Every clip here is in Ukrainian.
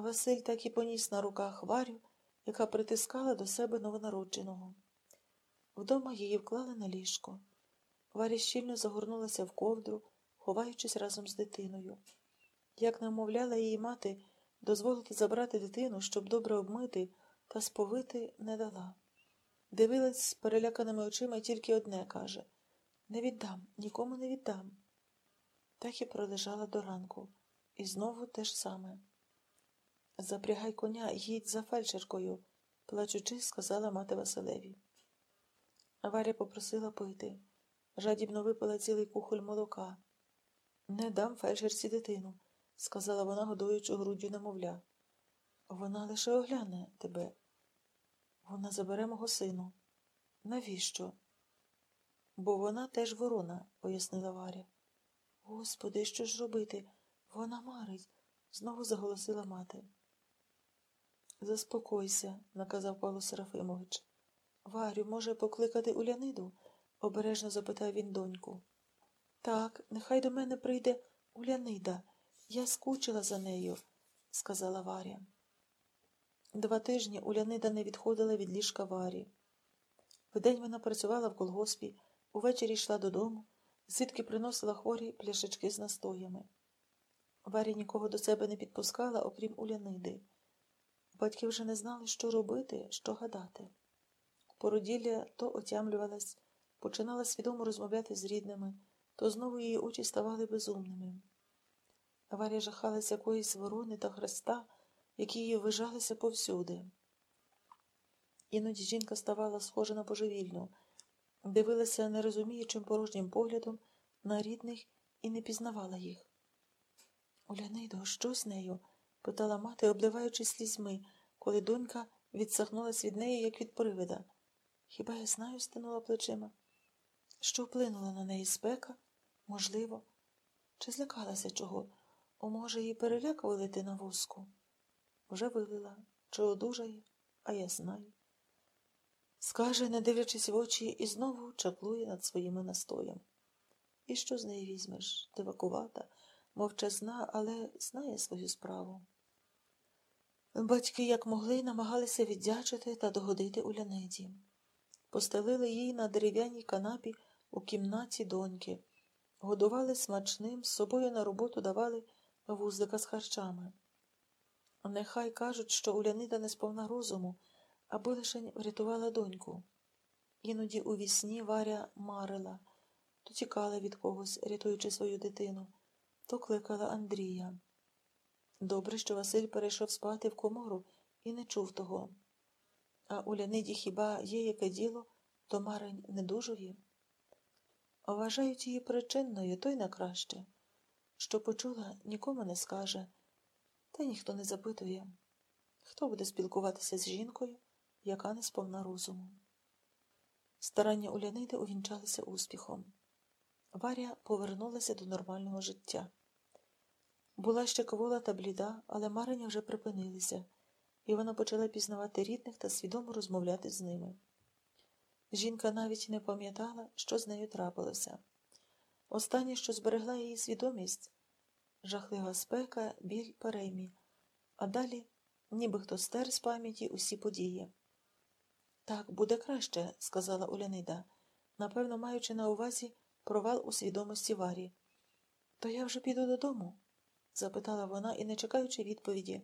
Василь так і поніс на руках Варю, яка притискала до себе новонародженого. Вдома її вклали на ліжко. Варя щільно загорнулася в ковдру, ховаючись разом з дитиною. Як намовляла її мати дозволити забрати дитину, щоб добре обмити та сповити, не дала. Дивилась з переляканими очима тільки одне каже Не віддам, нікому не віддам. Так і пролежала до ранку. І знову те ж саме. Запрягай коня, їдь за фельдшеркою, плачучи, сказала мати Василеві. Варя попросила пити. Жадібно випила цілий кухоль молока. Не дам фельдшерці дитину, сказала вона, годуючи груддю немовля. Вона лише огляне тебе. Вона забере мого сину. Навіщо? Бо вона теж ворона, пояснила Варя. Господи, що ж робити? Вона марить, знову заголосила мати. Заспокойся, наказав Павло Серафимович. Варю, може, покликати Уляниду? обережно запитав він доньку. Так, нехай до мене прийде Улянида. Я скучила за нею, сказала Варя. Два тижні Улянида не відходила від ліжка Варі. Вдень вона працювала в колгоспі, увечері йшла додому, звідки приносила хворі пляшечки з настоями. Варя нікого до себе не підпускала, окрім Уляниди. Батьки вже не знали, що робити, що гадати. Породілля то отямлювалась, починала свідомо розмовляти з рідними, то знову її очі ставали безумними. Варя жахалась якоїсь ворони та хреста, які її вижалися повсюди. Іноді жінка ставала схожа на божевільну, дивилася нерозуміючим порожнім поглядом на рідних і не пізнавала їх. Улянидо, що з нею? Питала мати, обливаючись слізьми, коли донька відсахнулась від неї, як від привида. Хіба я знаю, стинула плечима? Що вплинула на неї спека? Можливо. Чи злякалася чого? О, може, її переляк вилити на воску? Вже вилила, чи одужає, а я знаю. Скаже, не дивлячись в очі, і знову чаклує над своїми настоями. І що з неї візьмеш? Дивакувата, мовчазна, але знає свою справу. Батьки, як могли, намагалися віддячити та догодити Уляниді. Постелили їй на дерев'яній канапі у кімнаті доньки, годували смачним, з собою на роботу давали вузлика з харчами. Нехай кажуть, що Улянида не сповна розуму, аби лише врятувала доньку. Іноді у вісні Варя марила, то тікала від когось, рятуючи свою дитину, то кликала Андрія. Добре, що Василь перейшов спати в комору і не чув того. А у Ляниді хіба є яке діло, то марень не? Вважають її причинною, то й на краще. Що почула, нікому не скаже, та ніхто не запитує, хто буде спілкуватися з жінкою, яка не сповна розуму. Старання Уляниди увінчалися успіхом. Варя повернулася до нормального життя. Була ще квола та бліда, але марення вже припинилися, і вона почала пізнавати рідних та свідомо розмовляти з ними. Жінка навіть не пам'ятала, що з нею трапилося. Останнє, що зберегла її свідомість жахлива спека, біль переймі, а далі ніби хто стер з пам'яті усі події. Так, буде краще, сказала Улянида, напевно, маючи на увазі провал у свідомості Варі. То я вже піду додому? Запитала вона і, не чекаючи відповіді,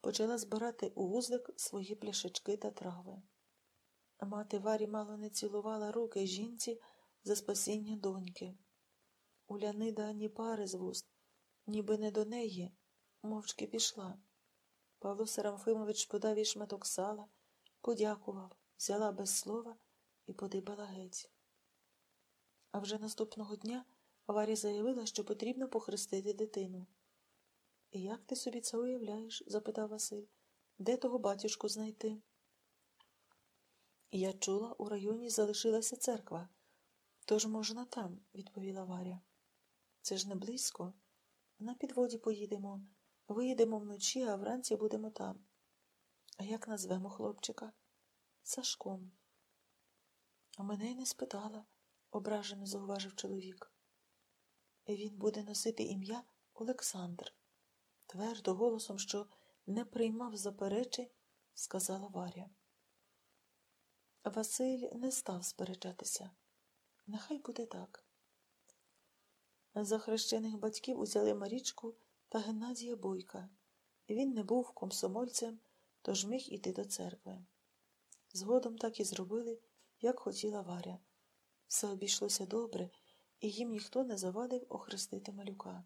почала збирати у вузлик свої пляшечки та трави. Мати Варі мало не цілувала руки жінці за спасіння доньки. Улянида ні пари з вуст, ніби не до неї, мовчки пішла. Павло Сарамфимович подав їй шматок сала, подякував, взяла без слова і подибала геть. А вже наступного дня Варі заявила, що потрібно похрестити дитину. Як ти собі це уявляєш? запитав Василь. Де того батюшку знайти? Я чула, у районі залишилася церква. Тож можна там, відповіла Варя. Це ж не близько. На підводі поїдемо, виїдемо вночі, а вранці будемо там. А як назвемо хлопчика? Сашком. А мене й не спитала, ображено зауважив чоловік. Він буде носити ім'я Олександр. Твердо голосом, що не приймав заперечень, сказала Варя. Василь не став сперечатися. Нехай буде так. За хрещених батьків узяли Марічку та Геннадія Бойка. Він не був комсомольцем, тож міг іти до церкви. Згодом так і зробили, як хотіла Варя. Все обійшлося добре, і їм ніхто не завадив охрестити малюка.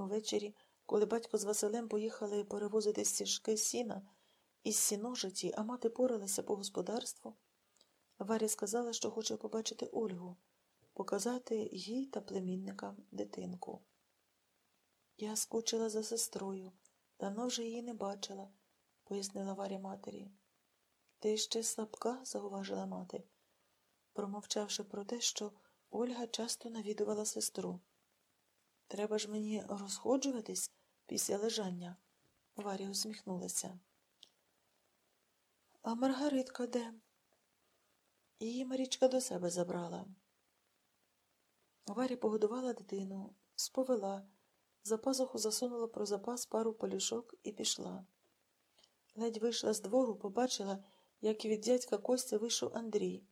Увечері, коли батько з Василем поїхали перевозити стіжки сіна із сіножиті, а мати поралася по господарству, Варя сказала, що хоче побачити Ольгу, показати їй та племінникам дитинку. Я скучила за сестрою, давно вже її не бачила, пояснила Варя матері. Ти ще слабка, зауважила мати, промовчавши про те, що Ольга часто навідувала сестру. Треба ж мені розходжуватись після лежання. Варя усміхнулася. А Маргаритка де? Її Марічка до себе забрала. Варя погодувала дитину, сповела, за пазуху засунула про запас пару полюшок і пішла. Ледь вийшла з двору, побачила, як від дядька Костя вийшов Андрій,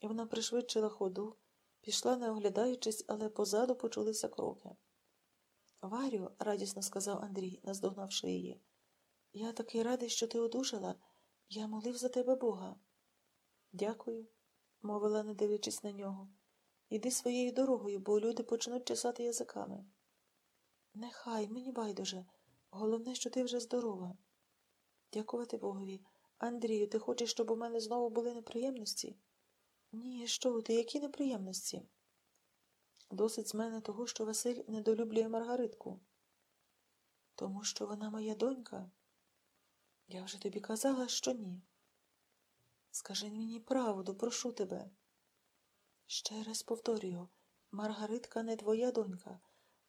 і вона пришвидшила ходу, пішла, не оглядаючись, але позаду почулися кроки. Варю, радісно сказав Андрій, наздогнавши її, я такий радий, що ти одужала. Я молив за тебе Бога. Дякую, мовила, не дивлячись на нього. Іди своєю дорогою, бо люди почнуть чесати язиками. Нехай, мені байдуже. Головне, що ти вже здорова. Дякувати Богові. Андрію, ти хочеш, щоб у мене знову були неприємності? Ні, що ти, які неприємності? Досить з мене того, що Василь недолюблює Маргаритку. Тому що вона моя донька. Я вже тобі казала, що ні. Скажи мені правду, прошу тебе. Ще раз повторюю, Маргаритка не твоя донька,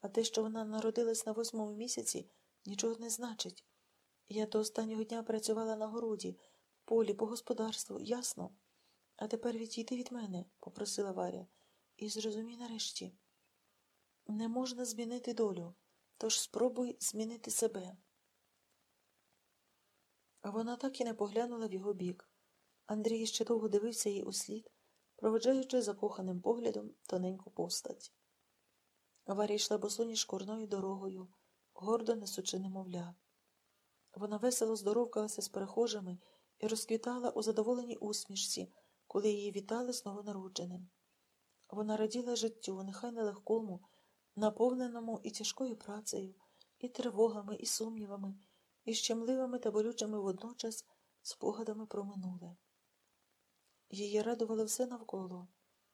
а те, що вона народилась на восьмому місяці, нічого не значить. Я до останнього дня працювала на городі, полі, по господарству, ясно? А тепер відійди від мене, попросила Варя, і зрозумій нарешті. Не можна змінити долю, тож спробуй змінити себе. Вона так і не поглянула в його бік. Андрій ще довго дивився їй услід, проведжаючи закоханим поглядом тоненьку постать. Варя йшла босоніж шкурною дорогою, гордо несучи немовля. Вона весело здоровкалася з перехожими і розквітала у задоволеній усмішці, коли її вітали з новонародженим. Вона раділа життю, нехай нелегкому, наповненому і тяжкою працею, і тривогами, і сумнівами, і щемливими та болючими водночас спогадами про минуле. Її радувало все навколо,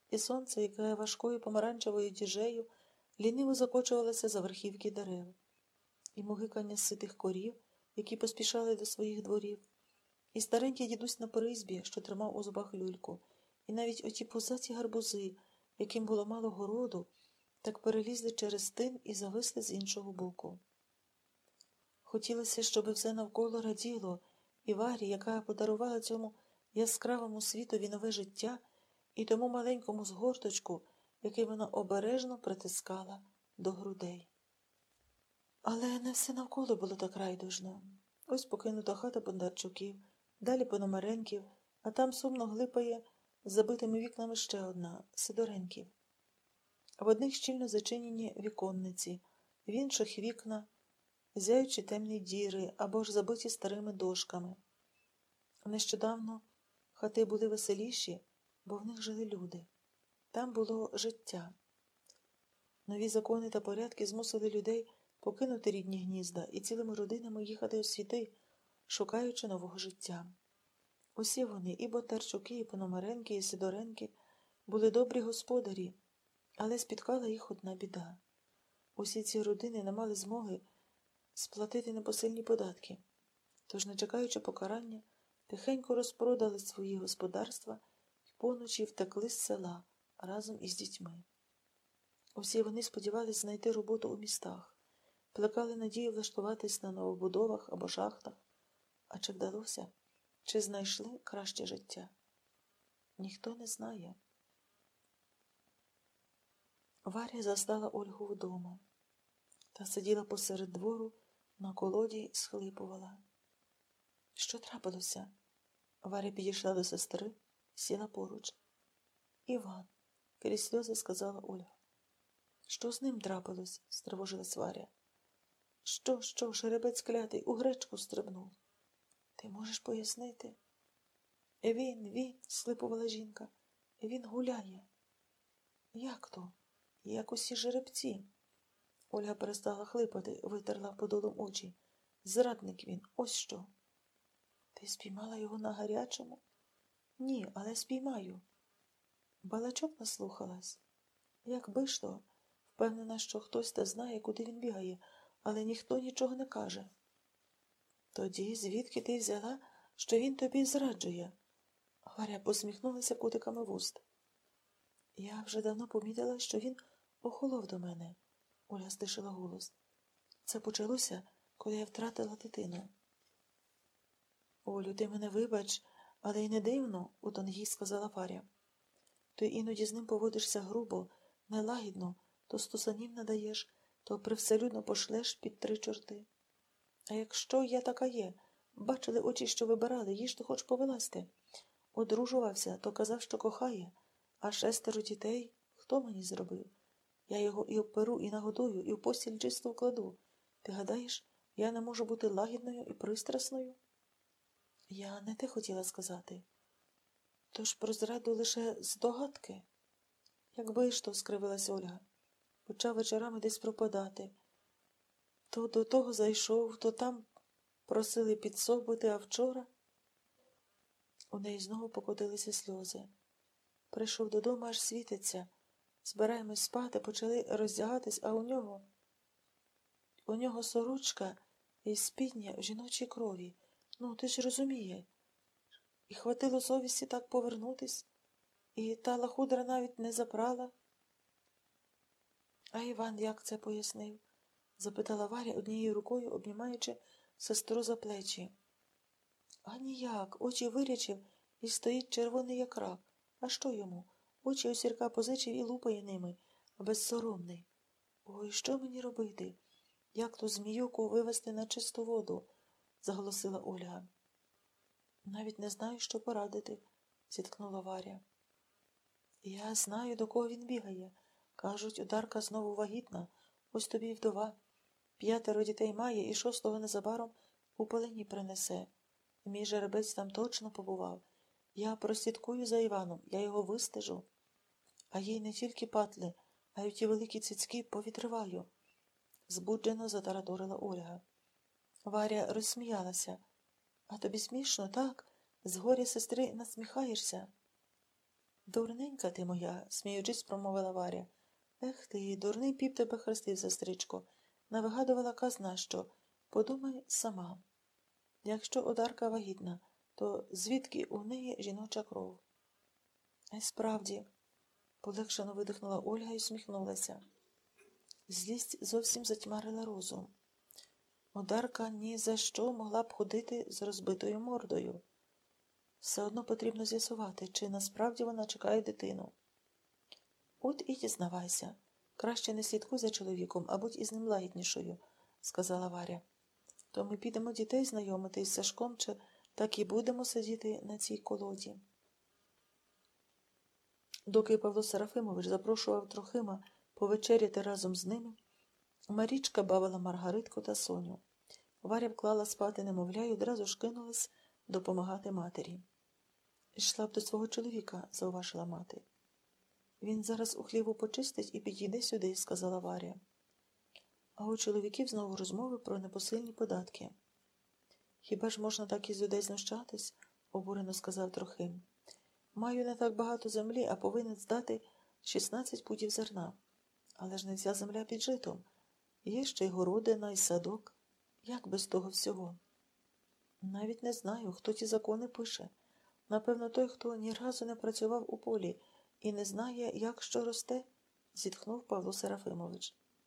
і сонце, яке важкою помаранчевою діжею, ліниво закочувалося за верхівки дерев, і мугикання ситих корів, які поспішали до своїх дворів, і старенький дідусь на призбі, що тримав у зубах люльку, і навіть оті пузаті гарбузи, яким було мало городу, так перелізли через тин і зависли з іншого боку. Хотілося, щоб все навколо раділо, і Варі, яка подарувала цьому яскравому світові нове життя, і тому маленькому згорточку, який вона обережно притискала до грудей. Але не все навколо було так райдужно. Ось покинута хата Бондарчуків, далі Пономаренків, а там сумно глипає з забитими вікнами ще одна Сидоренків. В одних щільно зачинені віконниці, в інших вікна, зяючі темні діри або ж забиті старими дошками. Нещодавно хати були веселіші, бо в них жили люди. Там було життя. Нові закони та порядки змусили людей покинути рідні гнізда і цілими родинами їхати у світи, шукаючи нового життя. Усі вони, і Ботарчуки, і Пономаренки, і Сидоренки, були добрі господарі, але спіткала їх одна біда. Усі ці родини не мали змоги сплатити непосильні податки, тож, не чекаючи покарання, тихенько розпродали свої господарства і поночі втекли з села разом із дітьми. Усі вони сподівались знайти роботу у містах, плекали надію влаштуватись на новобудовах або шахтах. А чи вдалося, чи знайшли краще життя? Ніхто не знає. Варя застала Ольгу вдома та сиділа посеред двору На колоді схлипувала. Що трапилося? Варя підійшла до сестри, сіла поруч. Іван, крізь сльози сказала Ольга. Що з ним трапилось? стривожилась Варя. Що, що, жеребець клятий, у гречку стрибнув. Ти можеш пояснити? Він, він, слипувала жінка, він гуляє. Як то? Як усі жеребці? Ольга перестала хлипати, витерла подолом очі. Зрадник він, ось що. Ти спіймала його на гарячому? Ні, але спіймаю. Балачок наслухалась. Якби ж то, впевнена, що хтось та знає, куди він бігає, але ніхто нічого не каже. Тоді звідки ти взяла, що він тобі зраджує? Варя посміхнулася кутиками вуст. Я вже давно помітила, що він охолов до мене, Оля стишила голос. Це почалося, коли я втратила дитину. Олю, ти мене вибач, але й не дивно, у тонгі сказала Варя. Ти іноді з ним поводишся грубо, нелагідно, то стусанів надаєш, то привселюдно пошлеш під три чорти. А якщо я така є, бачили очі, що вибирали, їжте хоч повилазьте. Одружувався, то казав, що кохає, а шестеро дітей хто мені зробив? Я його і оперу, і нагодую, і в постіль чисто вкладу. Ти гадаєш, я не можу бути лагідною і пристрасною? Я не те хотіла сказати. Тож про зраду лише здогадки. Якби ж то, скривилась Ольга, почав вечорами десь пропадати. То до того зайшов, то там просили підсобити, а вчора. У неї знову покотилися сльози. Прийшов додому, аж світиться. Збираємось спати, почали роздягатись, а у нього у нього сорочка і спідня в жіночій крові. Ну, ти ж розуміє. І хватило совісті так повернутись, і та лахудра навіть не забрала. А Іван як це пояснив? Запитала Варя однією рукою, обнімаючи сестру за плечі. А ніяк, очі вирячив і стоїть червоний як рак. А що йому? Очі осірка позичив і лупає ними, безсоромний. Ой, що мені робити? Як ту зміюку вивести на чисту воду? заголосила Ольга. Навіть не знаю, що порадити, зіткнула Варя. Я знаю, до кого він бігає. Кажуть, ударка знову вагітна, ось тобі вдова. П'ятеро дітей має і шостого незабаром у полині принесе. Мій жеребець там точно побував. Я прослідкую за Іваном, я його вистежу. А їй не тільки патли, а й ті великі цицьки повідриваю. Збуджено затараторила Ольга. Варя розсміялася. А тобі смішно, так? З горя сестри насміхаєшся. Дурненька ти моя, сміючись, промовила Варя. Ех ти, дурний піп тебе хрестив, сестричко. Навигадувала казна, що подумай сама. Якщо одарка вагітна, то звідки у неї жіноча кров? А справді, полегшено видихнула Ольга і усміхнулася. Злість зовсім затьмарила розум. Одарка ні за що могла б ходити з розбитою мордою. Все одно потрібно з'ясувати, чи насправді вона чекає дитину. От і дізнавайся. Краще не слідкуй за чоловіком, а будь із ним лагіднішою, сказала Варя. То ми підемо дітей знайомити із Сашком, чи так і будемо сидіти на цій колоді. Доки Павло Серафимович запрошував Трохима повечеряти разом з ними, Марічка бавила Маргаритку та Соню. Варя вклала спати немовля і одразу ж кинулась допомагати матері. Йшла б до свого чоловіка, зауважила мати. Він зараз у хліву почистить і підійде сюди, сказала Варя. А у чоловіків знову розмови про непосильні податки. Хіба ж можна так із людей знущатись? обурено сказав Трохим. Маю не так багато землі, а повинен здати 16 пудів зерна. Але ж не вся земля під житом. Є ще й городина, і садок. Як без того всього? Навіть не знаю, хто ті закони пише. Напевно, той, хто ні разу не працював у полі і не знає, як що росте, зітхнув Павло Серафимович.